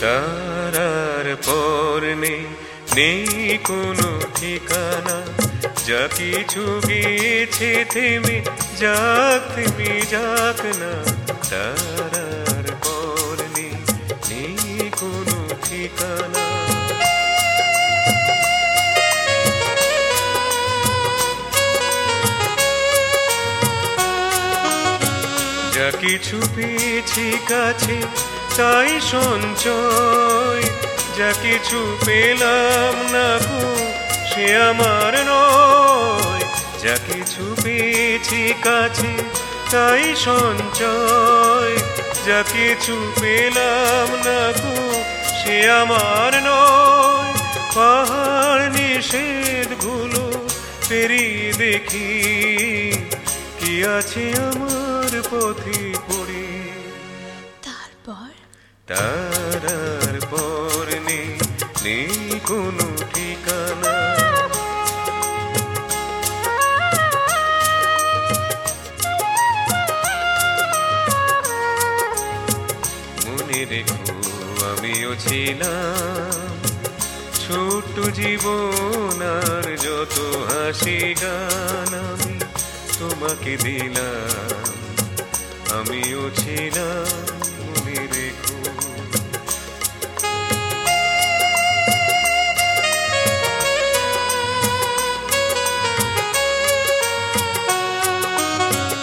তারার পর নেই নেই কোনো ঠিকানা। যা কিছু গিয়েছে থেমে যাক থেমে যাক না। তারার পর নেই নেই কোনো ঠিকানা। যা কিছু পেয়েছি কাছে তাই সঞ্চয়। যা কিছু পেলাম না গো, সে আমার নয়। যা কিছু পেয়েছি কাছে তাই সঞ্চয়। যা কিছু পেলাম না গো, সে আমার নয়। পাহাড় নিষেধগুলো পেরিয়ে দেখি, কি আছে আমার পথে পড়ে। তারপর? তারার পর নেই নেই কোনো ঠিকানা। মনে রেখো আমিও ছিলাম। ছোট্ট জীবন আর যত হাসি গান আমি তোমাকে দিলাম। আমিও ছিলাম মনে রেখো।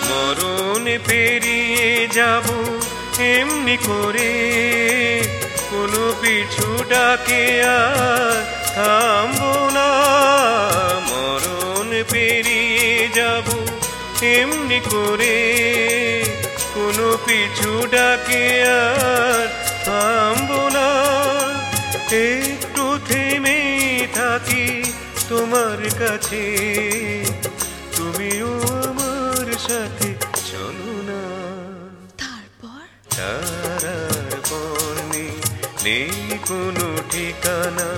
মরণ পেরিয়ে যাব এমনি করে, কোনো পিছু ডাকে আর থামবো না। মরণ পেরিয়ে যাব এমনি করে। কোনো পিছু ডাকে আর থামবো না। একটু থেমে থাকি তোমার কাছে। তুমিও আমার সাথে চলো না। তারপর? তারার পর নেই কোনো ঠিকানা।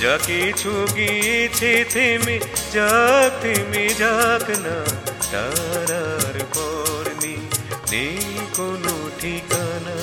যা কিছু গিয়েছে থেমে যাক থেমে যাক না। তারার পর নেই কোনো ঠিকানা